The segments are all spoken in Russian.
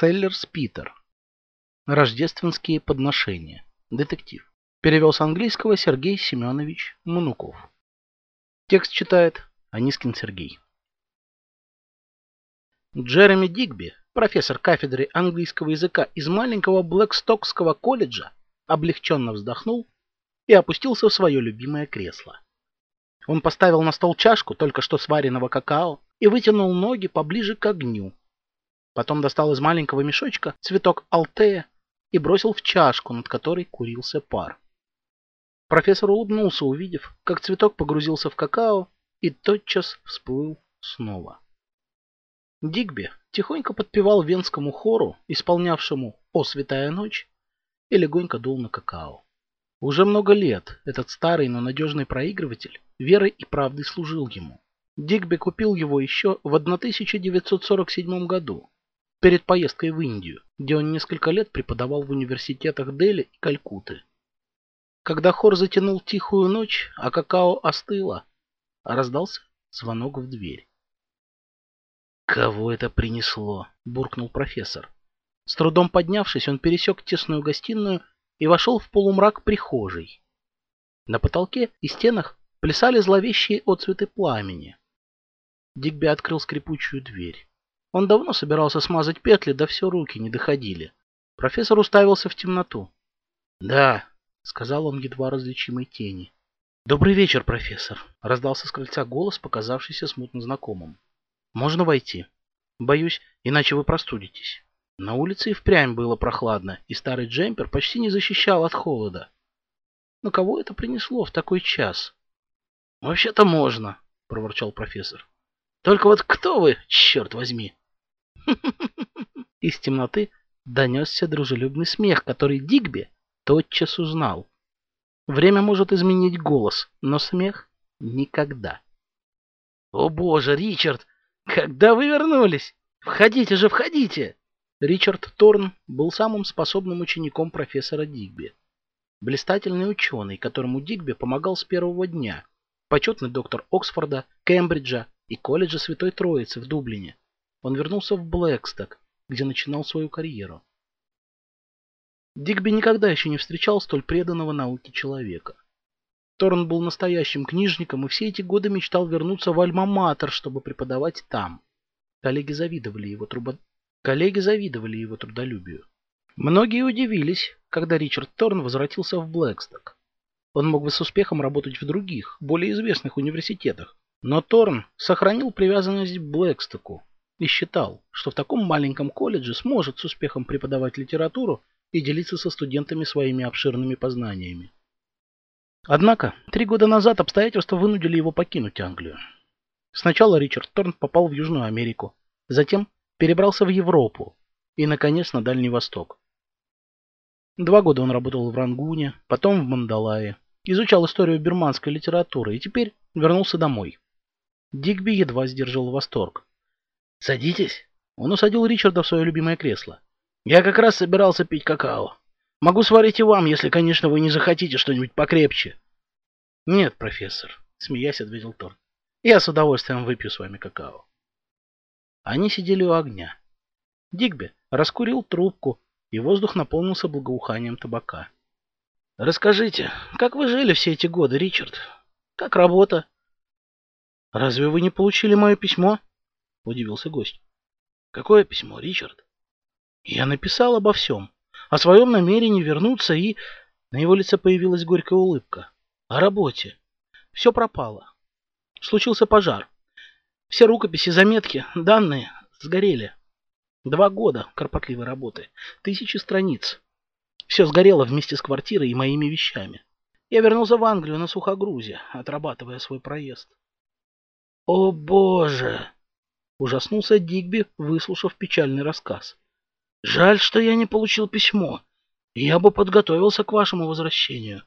Селлерс Питер. Рождественские подношения. Детектив. Перевел с английского Сергей Семенович Мануков. Текст читает Анискин Сергей. Джереми Дигби, профессор кафедры английского языка из маленького Блэкстокского колледжа, облегченно вздохнул и опустился в свое любимое кресло. Он поставил на стол чашку только что сваренного какао и вытянул ноги поближе к огню, Потом достал из маленького мешочка цветок алтея и бросил в чашку, над которой курился пар. Профессор улыбнулся, увидев, как цветок погрузился в какао и тотчас всплыл снова. Дигби тихонько подпевал венскому хору, исполнявшему «О, святая ночь», и легонько дул на какао. Уже много лет этот старый, но надежный проигрыватель верой и правдой служил ему. Дигби купил его еще в 1947 году перед поездкой в Индию, где он несколько лет преподавал в университетах Дели и Калькутты. Когда хор затянул тихую ночь, а какао остыло, раздался звонок в дверь. «Кого это принесло?» – буркнул профессор. С трудом поднявшись, он пересек тесную гостиную и вошел в полумрак прихожей. На потолке и стенах плясали зловещие отцветы пламени. Дигби открыл скрипучую дверь. Он давно собирался смазать петли, да все руки не доходили. Профессор уставился в темноту. «Да», — сказал он едва различимой тени. «Добрый вечер, профессор», — раздался с крыльца голос, показавшийся смутно знакомым. «Можно войти? Боюсь, иначе вы простудитесь». На улице и впрямь было прохладно, и старый джемпер почти не защищал от холода. Но кого это принесло в такой час? «Вообще-то можно», — проворчал профессор. «Только вот кто вы, черт возьми?» Из темноты донесся дружелюбный смех, который Дигби тотчас узнал. Время может изменить голос, но смех никогда. «О боже, Ричард, когда вы вернулись? Входите же, входите!» Ричард Торн был самым способным учеником профессора Дигби. Блистательный ученый, которому Дигби помогал с первого дня. Почетный доктор Оксфорда, Кембриджа и колледжа Святой Троицы в Дублине. Он вернулся в Блэксток, где начинал свою карьеру. Дигби никогда еще не встречал столь преданного науке человека. Торн был настоящим книжником и все эти годы мечтал вернуться в Альма-Матер, чтобы преподавать там. Коллеги завидовали его, трубо... Коллеги завидовали его трудолюбию. Многие удивились, когда Ричард Торн возвратился в Блэксток. Он мог бы с успехом работать в других, более известных университетах, но Торн сохранил привязанность к Блэкстоку и считал, что в таком маленьком колледже сможет с успехом преподавать литературу и делиться со студентами своими обширными познаниями. Однако, три года назад обстоятельства вынудили его покинуть Англию. Сначала Ричард Торн попал в Южную Америку, затем перебрался в Европу и, наконец, на Дальний Восток. Два года он работал в Рангуне, потом в Мандалае, изучал историю бирманской литературы и теперь вернулся домой. Дигби едва сдержал восторг. «Садитесь». Он усадил Ричарда в свое любимое кресло. «Я как раз собирался пить какао. Могу сварить и вам, если, конечно, вы не захотите что-нибудь покрепче». «Нет, профессор», — смеясь ответил Торн. «Я с удовольствием выпью с вами какао». Они сидели у огня. Дигби раскурил трубку, и воздух наполнился благоуханием табака. «Расскажите, как вы жили все эти годы, Ричард? Как работа?» «Разве вы не получили мое письмо?» — удивился гость. «Какое письмо, Ричард?» «Я написал обо всем. О своем намерении вернуться и...» На его лице появилась горькая улыбка. «О работе. Все пропало. Случился пожар. Все рукописи, заметки, данные сгорели. Два года кропотливой работы. Тысячи страниц. Все сгорело вместе с квартирой и моими вещами. Я вернулся в Англию на сухогрузе, отрабатывая свой проезд. «О, Боже!» Ужаснулся Дигби, выслушав печальный рассказ. «Жаль, что я не получил письмо. Я бы подготовился к вашему возвращению».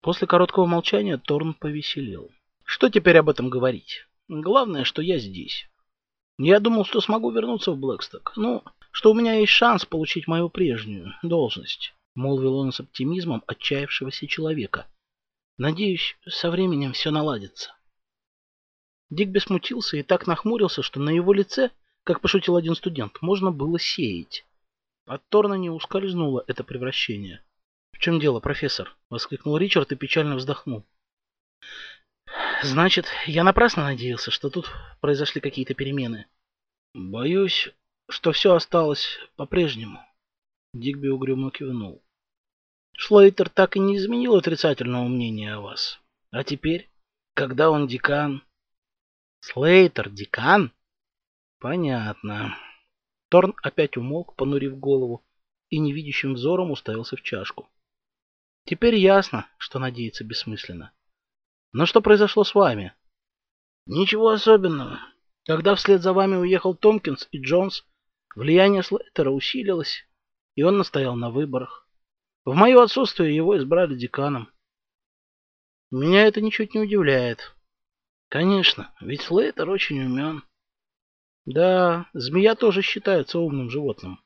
После короткого молчания Торн повеселел. Что теперь об этом говорить? Главное, что я здесь. Я думал, что смогу вернуться в Блэксток. Ну, что у меня есть шанс получить мою прежнюю должность, молвил он с оптимизмом отчаявшегося человека. Надеюсь, со временем все наладится. Дигби смутился и так нахмурился, что на его лице, как пошутил один студент, можно было сеять. От Торна не ускользнуло это превращение. «В чем дело, профессор?» — воскликнул Ричард и печально вздохнул. «Значит, я напрасно надеялся, что тут произошли какие-то перемены. Боюсь, что все осталось по-прежнему». Дигби угрюмо кивнул. Шлейтер так и не изменил отрицательного мнения о вас. А теперь, когда он декан... Слейтер декан? Понятно. Торн опять умолк, понурив голову, и невидящим взором уставился в чашку. Теперь ясно, что надеяться бессмысленно. Но что произошло с вами? Ничего особенного. Когда вслед за вами уехал Томпкинс и Джонс, влияние Слейтера усилилось, и он настоял на выборах. В мое отсутствие его избрали деканом. Меня это ничуть не удивляет. Конечно, ведь Слейтер очень умен. Да, змея тоже считается умным животным.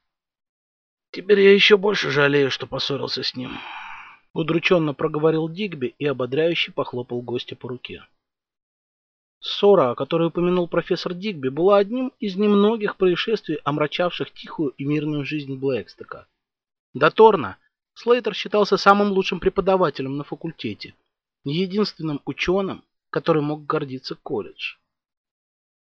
Теперь я еще больше жалею, что поссорился с ним. Удрученно проговорил Дигби и ободряюще похлопал гостя по руке. Ссора, о которой упомянул профессор Дигби, была одним из немногих происшествий, омрачавших тихую и мирную жизнь Блэкстока. До Торна Слейтер считался самым лучшим преподавателем на факультете, единственным ученым, который мог гордиться колледж.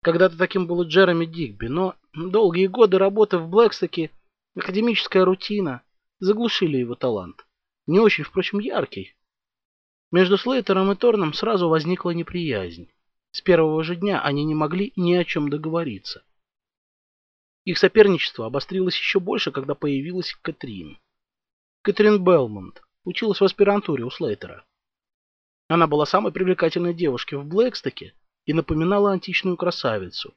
Когда-то таким был Джереми Дигби, но долгие годы работы в Блэкстоке, академическая рутина, заглушили его талант. Не очень, впрочем, яркий. Между Слейтером и Торном сразу возникла неприязнь. С первого же дня они не могли ни о чем договориться. Их соперничество обострилось еще больше, когда появилась Катрин. Катрин Белмонт училась в аспирантуре у Слейтера. Она была самой привлекательной девушкой в Блэкстоке и напоминала античную красавицу.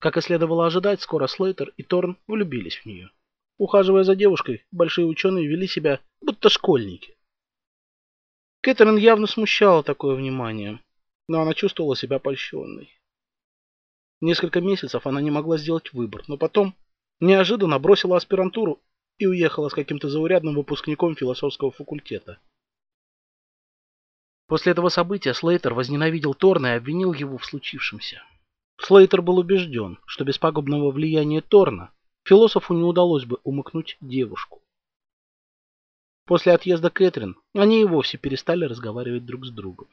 Как и следовало ожидать, скоро Слейтер и Торн влюбились в нее. Ухаживая за девушкой, большие ученые вели себя будто школьники. Кэтрин явно смущала такое внимание, но она чувствовала себя польщенной. Несколько месяцев она не могла сделать выбор, но потом неожиданно бросила аспирантуру и уехала с каким-то заурядным выпускником философского факультета. После этого события Слейтер возненавидел Торна и обвинил его в случившемся. Слейтер был убежден, что без пагубного влияния Торна философу не удалось бы умыкнуть девушку. После отъезда Кэтрин они и вовсе перестали разговаривать друг с другом.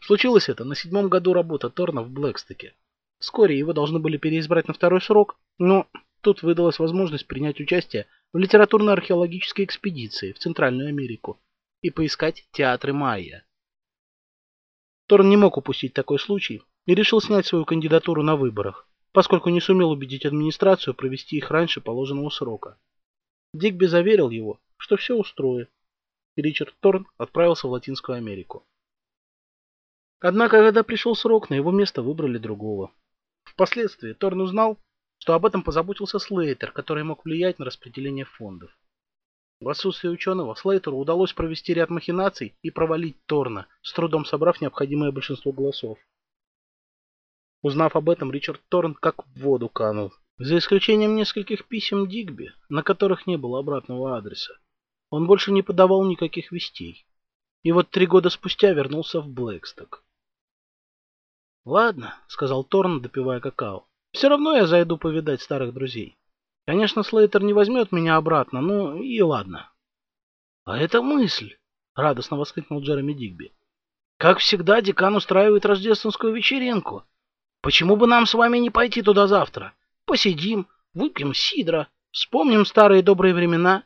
Случилось это на седьмом году работы Торна в Блэкстоке. Вскоре его должны были переизбрать на второй срок, но тут выдалась возможность принять участие в литературно-археологической экспедиции в Центральную Америку и поискать театры майя. Торн не мог упустить такой случай и решил снять свою кандидатуру на выборах, поскольку не сумел убедить администрацию провести их раньше положенного срока. Дигби заверил его, что все устроит, и Ричард Торн отправился в Латинскую Америку. Однако, когда пришел срок, на его место выбрали другого. Впоследствии Торн узнал, что об этом позаботился Слейтер, который мог влиять на распределение фондов. В отсутствие ученого Слейтеру удалось провести ряд махинаций и провалить Торна, с трудом собрав необходимое большинство голосов. Узнав об этом, Ричард Торн как в воду канул. За исключением нескольких писем Дигби, на которых не было обратного адреса, он больше не подавал никаких вестей. И вот три года спустя вернулся в Блэксток. «Ладно», — сказал Торн, допивая какао. «Все равно я зайду повидать старых друзей. Конечно, Слейтер не возьмет меня обратно, ну и ладно. — А это мысль! — радостно воскликнул Джереми Дигби. — Как всегда, декан устраивает рождественскую вечеринку. Почему бы нам с вами не пойти туда завтра? Посидим, выпьем сидра, вспомним старые добрые времена.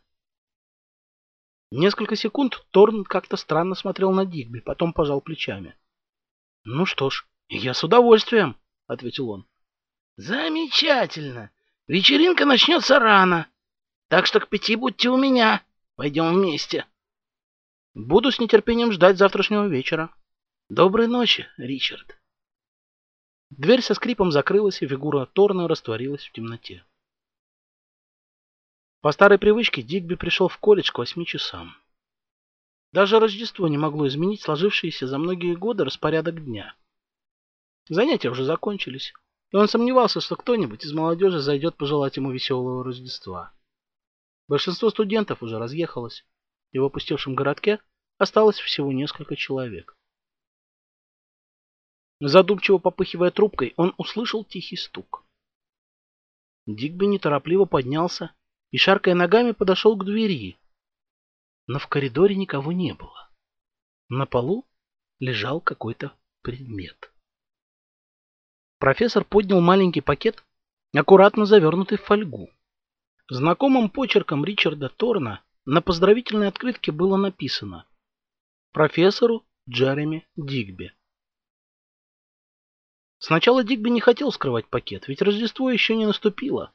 Несколько секунд Торн как-то странно смотрел на Дигби, потом пожал плечами. — Ну что ж, я с удовольствием, — ответил он. — Замечательно! Вечеринка начнется рано, так что к пяти будьте у меня. Пойдем вместе. Буду с нетерпением ждать завтрашнего вечера. Доброй ночи, Ричард. Дверь со скрипом закрылась, и фигура Торна растворилась в темноте. По старой привычке Дигби пришел в колледж к восьми часам. Даже Рождество не могло изменить сложившийся за многие годы распорядок дня. Занятия уже закончились, и он сомневался, что кто-нибудь из молодежи зайдет пожелать ему веселого Рождества. Большинство студентов уже разъехалось, и в опустевшем городке осталось всего несколько человек. Задумчиво попыхивая трубкой, он услышал тихий стук. Дигби неторопливо поднялся и, шаркая ногами, подошел к двери. Но в коридоре никого не было. На полу лежал какой-то предмет. Профессор поднял маленький пакет, аккуратно завернутый в фольгу. Знакомым почерком Ричарда Торна на поздравительной открытке было написано «Профессору Джереми Дигби». Сначала Дигби не хотел скрывать пакет, ведь Рождество еще не наступило,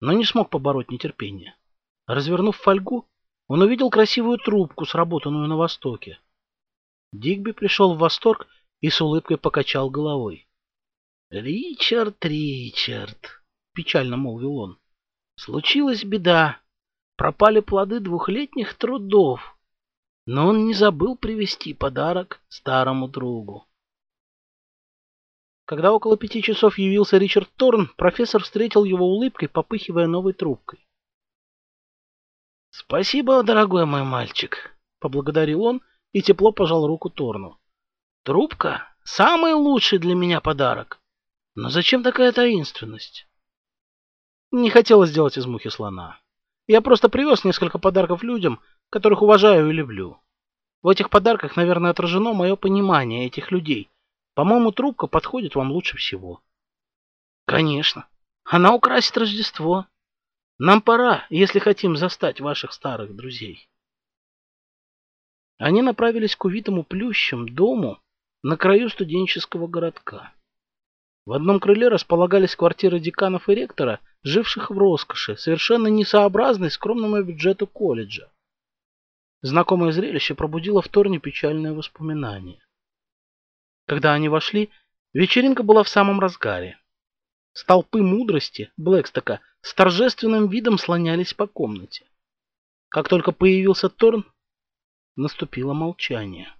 но не смог побороть нетерпение. Развернув фольгу, он увидел красивую трубку, сработанную на Востоке. Дигби пришел в восторг и с улыбкой покачал головой. «Ричард, Ричард!» — печально молвил он. «Случилась беда. Пропали плоды двухлетних трудов. Но он не забыл привезти подарок старому другу. Когда около пяти часов явился Ричард Торн, профессор встретил его улыбкой, попыхивая новой трубкой. «Спасибо, дорогой мой мальчик», — поблагодарил он и тепло пожал руку Торну. «Трубка — самый лучший для меня подарок. Но зачем такая таинственность?» «Не хотелось сделать из мухи слона. Я просто привез несколько подарков людям, которых уважаю и люблю. В этих подарках, наверное, отражено мое понимание этих людей, по-моему, трубка подходит вам лучше всего. Конечно. Она украсит Рождество. Нам пора, если хотим застать ваших старых друзей. Они направились к увитому плющем дому на краю студенческого городка. В одном крыле располагались квартиры деканов и ректора, живших в роскоши, совершенно несообразной скромному бюджету колледжа. Знакомое зрелище пробудило в Торне печальное воспоминание. Когда они вошли, вечеринка была в самом разгаре. Столпы мудрости Блэкстока с торжественным видом слонялись по комнате. Как только появился Торн, наступило молчание.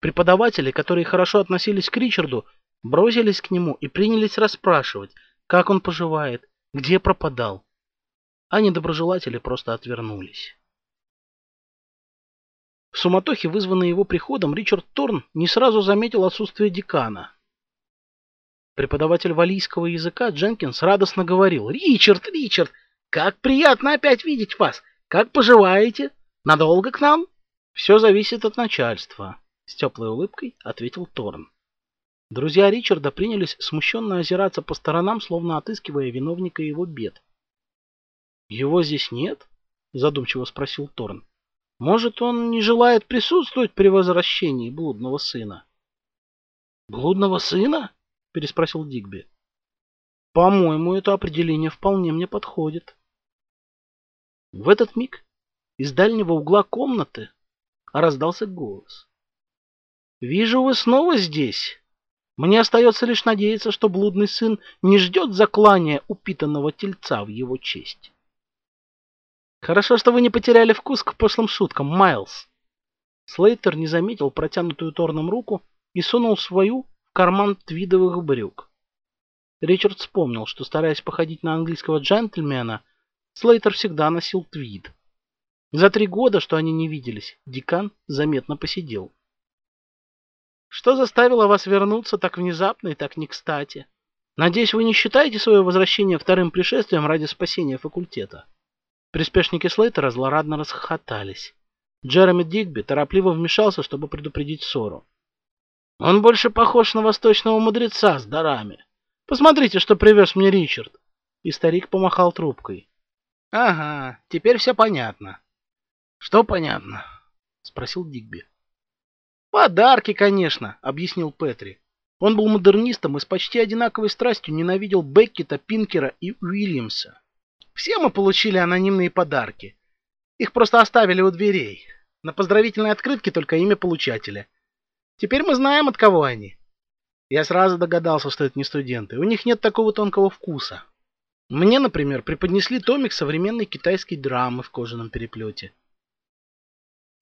Преподаватели, которые хорошо относились к Ричарду, бросились к нему и принялись расспрашивать, как он поживает, где пропадал. А недоброжелатели просто отвернулись. В суматохе, вызванной его приходом, Ричард Торн не сразу заметил отсутствие декана. Преподаватель валийского языка Дженкинс радостно говорил. «Ричард, Ричард, как приятно опять видеть вас! Как поживаете? Надолго к нам?» «Все зависит от начальства», — с теплой улыбкой ответил Торн. Друзья Ричарда принялись смущенно озираться по сторонам, словно отыскивая виновника его бед. «Его здесь нет?» — задумчиво спросил Торн. Может, он не желает присутствовать при возвращении блудного сына? Блудного сына? переспросил Дигби. По-моему, это определение вполне мне подходит. В этот миг из дальнего угла комнаты раздался голос. «Вижу, вы снова здесь. Мне остается лишь надеяться, что блудный сын не ждет заклания упитанного тельца в его честь». Хорошо, что вы не потеряли вкус к пошлым шуткам, Майлз. Слейтер не заметил протянутую Торном руку и сунул свою в карман твидовых брюк. Ричард вспомнил, что, стараясь походить на английского джентльмена, Слейтер всегда носил твид. За три года, что они не виделись, декан заметно посидел. Что заставило вас вернуться так внезапно и так не кстати? Надеюсь, вы не считаете свое возвращение вторым пришествием ради спасения факультета? Приспешники Слейтера злорадно расхохотались. Джереми Дигби торопливо вмешался, чтобы предупредить ссору. «Он больше похож на восточного мудреца с дарами. Посмотрите, что привез мне Ричард!» И старик помахал трубкой. «Ага, теперь все понятно». «Что понятно?» — спросил Дигби. «Подарки, конечно», — объяснил Петри. Он был модернистом и с почти одинаковой страстью ненавидел Беккета, Пинкера и Уильямса. Все мы получили анонимные подарки. Их просто оставили у дверей. На поздравительной открытке только имя получателя. Теперь мы знаем, от кого они. Я сразу догадался, что это не студенты. У них нет такого тонкого вкуса. Мне, например, преподнесли томик современной китайской драмы в кожаном переплете.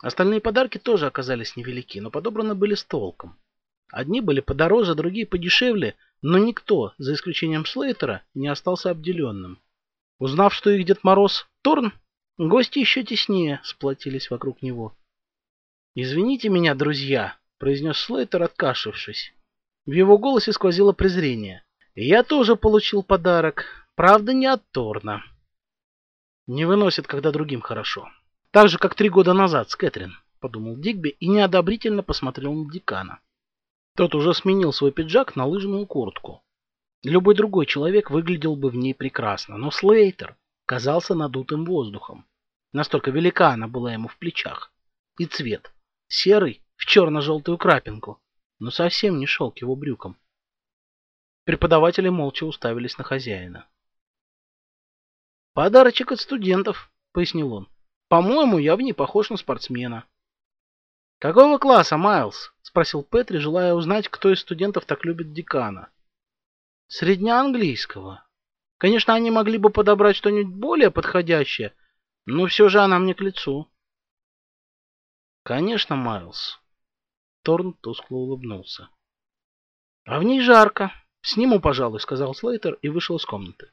Остальные подарки тоже оказались невелики, но подобраны были с толком. Одни были подороже, другие подешевле, но никто, за исключением Слейтера, не остался обделенным. Узнав, что их Дед Мороз Торн, гости еще теснее сплотились вокруг него. «Извините меня, друзья», — произнес Слейтер, откашившись. В его голосе сквозило презрение. «Я тоже получил подарок, правда, не от Торна». Не выносит, когда другим хорошо. Так же, как три года назад с Кэтрин, подумал Дигби и неодобрительно посмотрел на декана. Тот уже сменил свой пиджак на лыжную куртку. Любой другой человек выглядел бы в ней прекрасно, но Слейтер казался надутым воздухом. Настолько велика она была ему в плечах. И цвет. Серый в черно-желтую крапинку, но совсем не шел к его брюкам. Преподаватели молча уставились на хозяина. «Подарочек от студентов», — пояснил он. По-моему, я в ней похож на спортсмена. «Какого класса, Майлз?» — спросил Петри, желая узнать, кто из студентов так любит декана. «Среднеанглийского. Конечно, они могли бы подобрать что-нибудь более подходящее, но все же она мне к лицу». «Конечно, Майлз». Торн тускло улыбнулся. «А в ней жарко. Сниму, пожалуй», — сказал Слейтер и вышел из комнаты.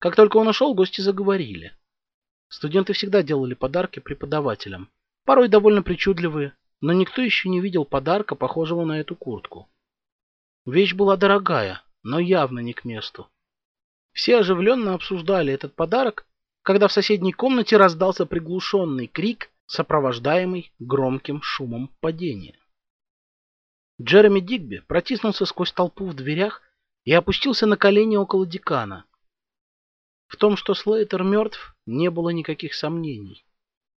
Как только он ушел, гости заговорили. Студенты всегда делали подарки преподавателям, порой довольно причудливые, но никто еще не видел подарка, похожего на эту куртку. Вещь была дорогая, но явно не к месту. Все оживленно обсуждали этот подарок, когда в соседней комнате раздался приглушенный крик, сопровождаемый громким шумом падения. Джереми Дигби протиснулся сквозь толпу в дверях и опустился на колени около декана. В том, что Слейтер мертв, не было никаких сомнений.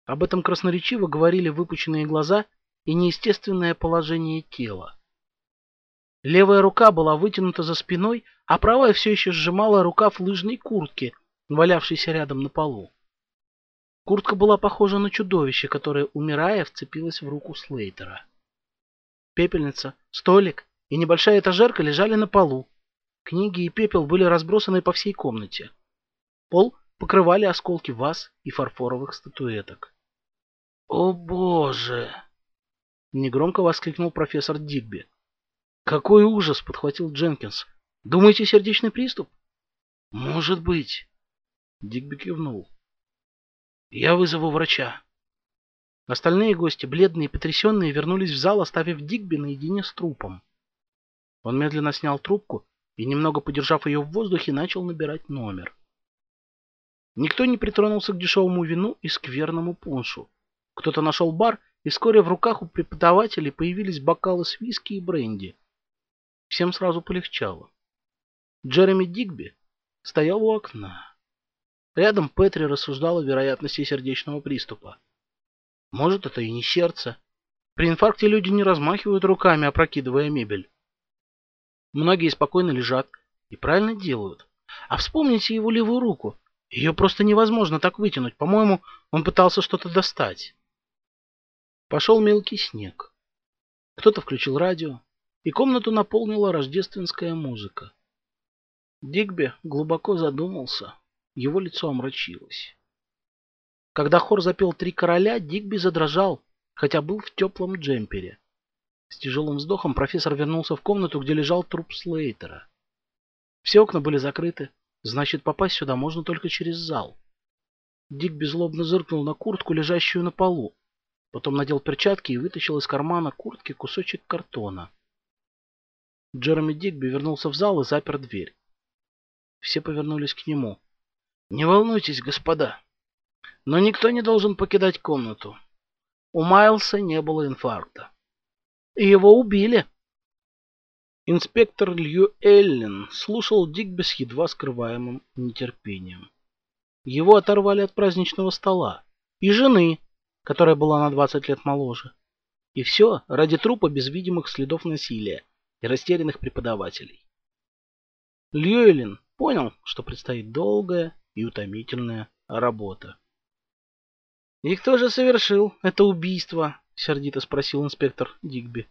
Об этом красноречиво говорили выпученные глаза и неестественное положение тела. Левая рука была вытянута за спиной, а правая все еще сжимала рукав лыжной куртки, валявшейся рядом на полу. Куртка была похожа на чудовище, которое, умирая, вцепилось в руку Слейтера. Пепельница, столик и небольшая этажерка лежали на полу. Книги и пепел были разбросаны по всей комнате. Пол покрывали осколки ваз и фарфоровых статуэток. «О боже!» — негромко воскликнул профессор Дигби. «Какой ужас!» — подхватил Дженкинс. «Думаете, сердечный приступ?» «Может быть». Дигби кивнул. «Я вызову врача». Остальные гости, бледные и потрясенные, вернулись в зал, оставив Дигби наедине с трупом. Он медленно снял трубку и, немного подержав ее в воздухе, начал набирать номер. Никто не притронулся к дешевому вину и скверному пуншу. Кто-то нашел бар, и вскоре в руках у преподавателей появились бокалы с виски и бренди. Всем сразу полегчало. Джереми Дигби стоял у окна. Рядом Петри рассуждал о вероятности сердечного приступа. Может, это и не сердце. При инфаркте люди не размахивают руками, опрокидывая мебель. Многие спокойно лежат и правильно делают. А вспомните его левую руку. Ее просто невозможно так вытянуть. По-моему, он пытался что-то достать. Пошел мелкий снег. Кто-то включил радио, и комнату наполнила рождественская музыка. Дигби глубоко задумался, его лицо омрачилось. Когда хор запел «Три короля», Дигби задрожал, хотя был в теплом джемпере. С тяжелым вздохом профессор вернулся в комнату, где лежал труп Слейтера. Все окна были закрыты, Значит, попасть сюда можно только через зал. Дик беззлобно зыркнул на куртку, лежащую на полу. Потом надел перчатки и вытащил из кармана куртки кусочек картона. Джереми Дигби вернулся в зал и запер дверь. Все повернулись к нему. «Не волнуйтесь, господа, но никто не должен покидать комнату. У Майлса не было инфаркта. И его убили!» Инспектор Лью Эллен слушал Дигби с едва скрываемым нетерпением. Его оторвали от праздничного стола. И жены, которая была на 20 лет моложе. И все ради трупа без видимых следов насилия и растерянных преподавателей. Льюэлин понял, что предстоит долгая и утомительная работа. «И кто же совершил это убийство?» — сердито спросил инспектор Дигби.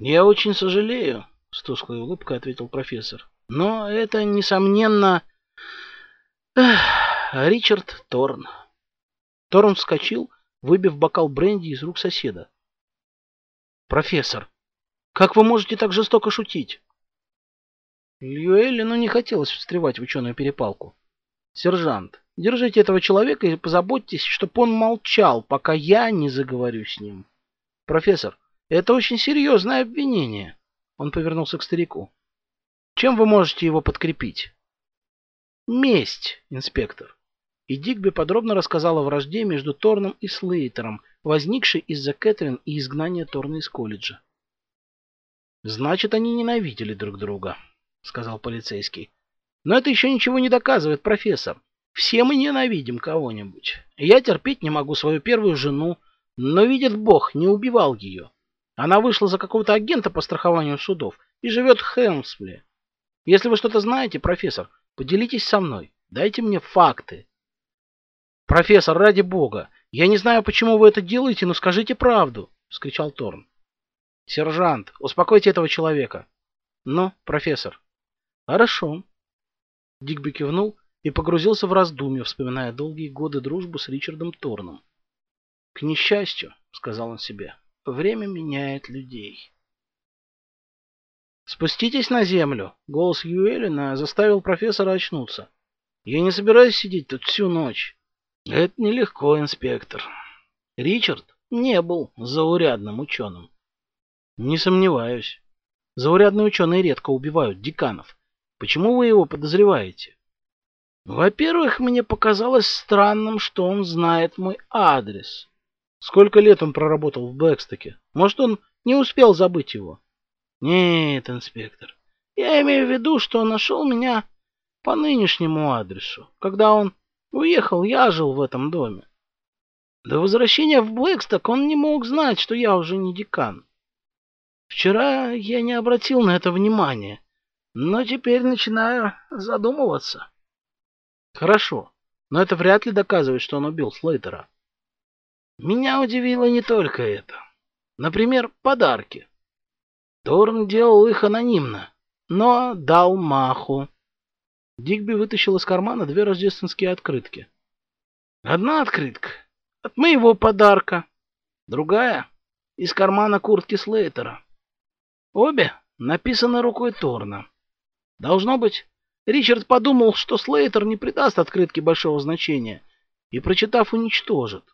«Я очень сожалею», — с тусклой улыбкой ответил профессор. «Но это, несомненно, Эх, Ричард Торн». Торн вскочил, выбив бокал бренди из рук соседа. «Профессор, как вы можете так жестоко шутить?» Льюэлину не хотелось встревать в ученую перепалку. «Сержант, держите этого человека и позаботьтесь, чтобы он молчал, пока я не заговорю с ним. Профессор, это очень серьезное обвинение». Он повернулся к старику. «Чем вы можете его подкрепить?» «Месть, инспектор». И Дигби подробно рассказал о вражде между Торном и Слейтером, возникшей из-за Кэтрин и изгнания Торна из колледжа. «Значит, они ненавидели друг друга», — сказал полицейский. «Но это еще ничего не доказывает, профессор. Все мы ненавидим кого-нибудь. Я терпеть не могу свою первую жену, но, видит Бог, не убивал ее. Она вышла за какого-то агента по страхованию судов и живет в Хелмсвилле. Если вы что-то знаете, профессор, поделитесь со мной. Дайте мне факты». «Профессор, ради бога, я не знаю, почему вы это делаете, но скажите правду!» — вскричал Торн. «Сержант, успокойте этого человека!» «Ну, профессор?» Хорошо. Дигби кивнул и погрузился в раздумья, вспоминая долгие годы дружбы с Ричардом Торном. К несчастью, сказал он себе, время меняет людей. «Спуститесь на землю!» — голос Юэлина заставил профессора очнуться. «Я не собираюсь сидеть тут всю ночь». «Это нелегко, инспектор». Ричард не был заурядным ученым. «Не сомневаюсь. Заурядные ученые редко убивают деканов. Почему вы его подозреваете? Во-первых, мне показалось странным, что он знает мой адрес. Сколько лет он проработал в Бэкстоке? Может, он не успел забыть его? Нет, инспектор. Я имею в виду, что он нашел меня по нынешнему адресу. Когда он уехал, я жил в этом доме. До возвращения в Блэксток он не мог знать, что я уже не декан. Вчера я не обратил на это внимания. Но теперь начинаю задумываться. Хорошо, но это вряд ли доказывает, что он убил Слейтера. Меня удивило не только это. Например, подарки. Торн делал их анонимно, но дал маху. Дигби вытащил из кармана две рождественские открытки. Одна открытка от моего подарка, другая из кармана куртки Слейтера. Обе написаны рукой Торна. Должно быть, Ричард подумал, что Слейтер не придаст открытке большого значения и, прочитав, уничтожит.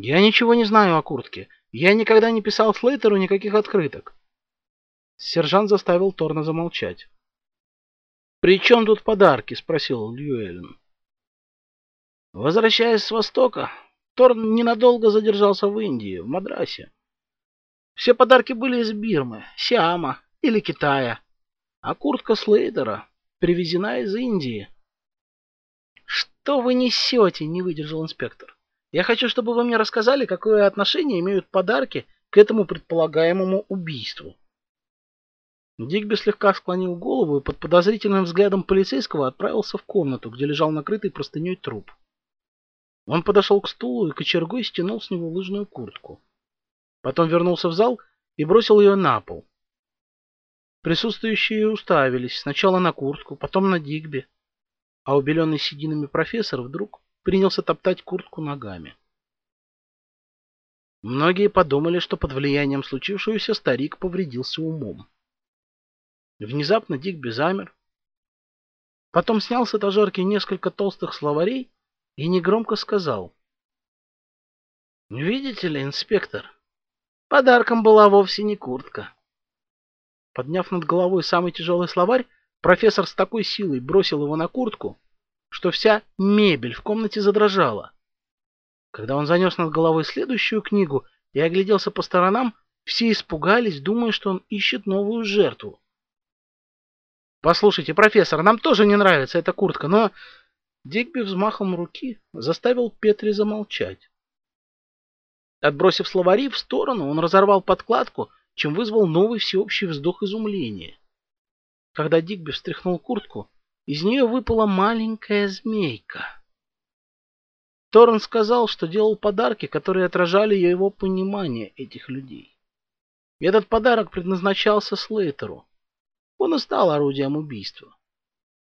Я ничего не знаю о куртке. Я никогда не писал Слейтеру никаких открыток. Сержант заставил Торна замолчать. «При чем тут подарки?» — спросил Льюэлен. Возвращаясь с Востока, Торн ненадолго задержался в Индии, в Мадрасе. Все подарки были из Бирмы, Сиама или Китая а куртка Слейдера привезена из Индии. «Что вы несете?» — не выдержал инспектор. «Я хочу, чтобы вы мне рассказали, какое отношение имеют подарки к этому предполагаемому убийству». Дигби слегка склонил голову и под подозрительным взглядом полицейского отправился в комнату, где лежал накрытый простыней труп. Он подошел к стулу и кочергой стянул с него лыжную куртку. Потом вернулся в зал и бросил ее на пол. Присутствующие уставились сначала на куртку, потом на Дигби, а убеленный сединами профессор вдруг принялся топтать куртку ногами. Многие подумали, что под влиянием случившегося старик повредился умом. Внезапно Дигби замер, потом снял с этажерки несколько толстых словарей и негромко сказал. «Видите ли, инспектор, подарком была вовсе не куртка». Подняв над головой самый тяжелый словарь, профессор с такой силой бросил его на куртку, что вся мебель в комнате задрожала. Когда он занес над головой следующую книгу и огляделся по сторонам, все испугались, думая, что он ищет новую жертву. «Послушайте, профессор, нам тоже не нравится эта куртка, но...» Дигби взмахом руки заставил Петри замолчать. Отбросив словари в сторону, он разорвал подкладку чем вызвал новый всеобщий вздох изумления. Когда Дигби встряхнул куртку, из нее выпала маленькая змейка. Торрен сказал, что делал подарки, которые отражали его понимание этих людей. И этот подарок предназначался Слейтеру. Он и стал орудием убийства.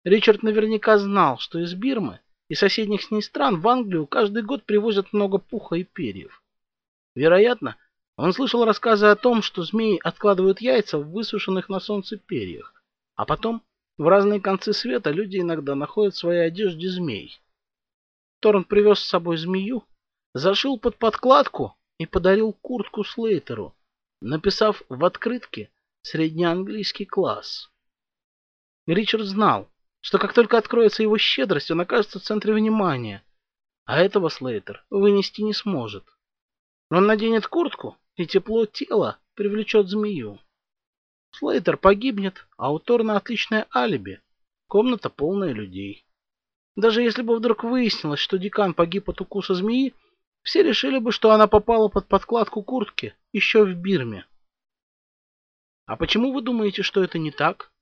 Ричард наверняка знал, что из Бирмы из соседних с ней стран в Англию каждый год привозят много пуха и перьев. Вероятно, он слышал рассказы о том, что змеи откладывают яйца в высушенных на солнце перьях, а потом в разные концы света люди иногда находят в своей одежде змей. Торн привез с собой змею, зашил под подкладку и подарил куртку Слейтеру, написав в открытке «Среднеанглийский класс». Ричард знал, что как только откроется его щедрость, он окажется в центре внимания, а этого Слейтер вынести не сможет. Он наденет куртку, и тепло тела привлечет змею. Слейтер погибнет, а у Торна отличное алиби. Комната полная людей. Даже если бы вдруг выяснилось, что декан погиб от укуса змеи, все решили бы, что она попала под подкладку куртки еще в Бирме. А почему вы думаете, что это не так?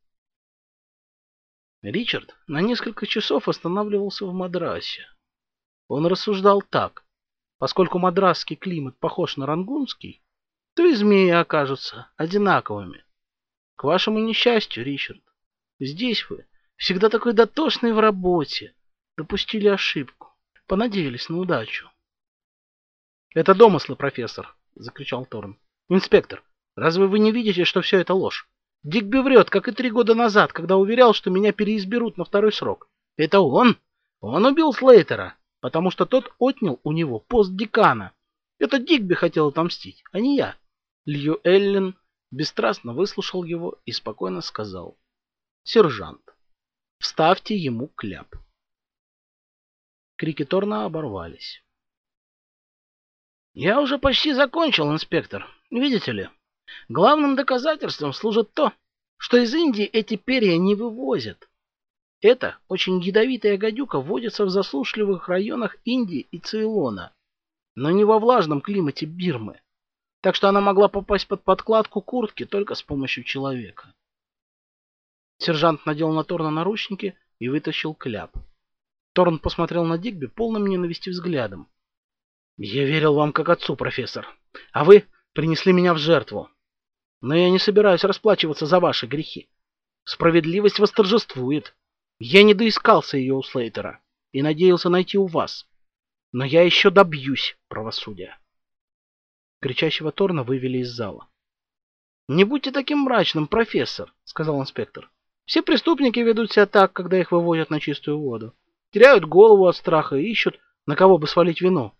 Ричард на несколько часов останавливался в Мадрасе. Он рассуждал так. Поскольку мадрасский климат похож на рангунский, то и змеи окажутся одинаковыми. К вашему несчастью, Ричард, здесь вы, всегда такой дотошный в работе, допустили ошибку, понадеялись на удачу. «Это домыслы, профессор!» — закричал Торн. «Инспектор, разве вы не видите, что все это ложь? Дигби врет, как и три года назад, когда уверял, что меня переизберут на второй срок. Это он? Он убил Слейтера, потому что тот отнял у него пост декана. Это Дигби хотел отомстить, а не я». Лью Эллен бесстрастно выслушал его и спокойно сказал. «Сержант, вставьте ему кляп». Крики Торна оборвались. Я уже почти закончил, инспектор. Видите ли, главным доказательством служит то, что из Индии эти перья не вывозят. Это очень ядовитая гадюка водится в засушливых районах Индии и Цейлона, но не во влажном климате Бирмы. Так что она могла попасть под подкладку куртки только с помощью человека. Сержант надел на Торна наручники и вытащил кляп. Торн посмотрел на Дигби полным ненависти взглядом. Я верил вам как отцу, профессор, а вы принесли меня в жертву. Но я не собираюсь расплачиваться за ваши грехи. Справедливость восторжествует. Я не доискался ее у Слейтера и надеялся найти у вас. Но я еще добьюсь правосудия. Кричащего Торна вывели из зала. «Не будьте таким мрачным, профессор», — сказал инспектор. «Все преступники ведут себя так, когда их выводят на чистую воду. Теряют голову от страха и ищут, на кого бы свалить вину.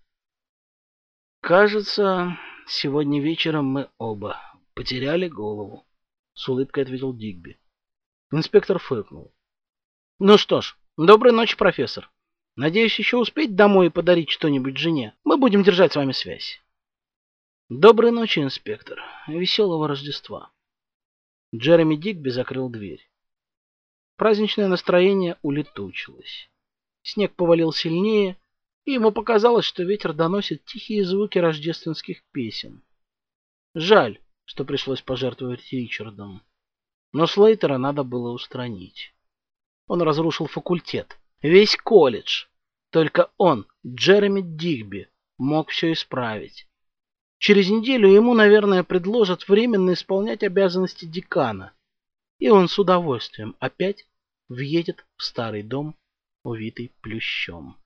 Кажется, сегодня вечером мы оба потеряли голову, с улыбкой ответил Дигби. Инспектор фыркнул. Ну что ж, доброй ночи, профессор. Надеюсь еще успеть домой и подарить что-нибудь жене. Мы будем держать с вами связь. Доброй ночи, инспектор. Веселого Рождества. Джереми Дигби закрыл дверь. Праздничное настроение улетучилось. Снег повалил сильнее, и ему показалось, что ветер доносит тихие звуки рождественских песен. Жаль, что пришлось пожертвовать Ричардом. Но Слейтера надо было устранить. Он разрушил факультет, весь колледж. Только он, Джереми Дигби, мог все исправить. Через неделю ему, наверное, предложат временно исполнять обязанности декана. И он с удовольствием опять въедет в старый дом, увитый плющом.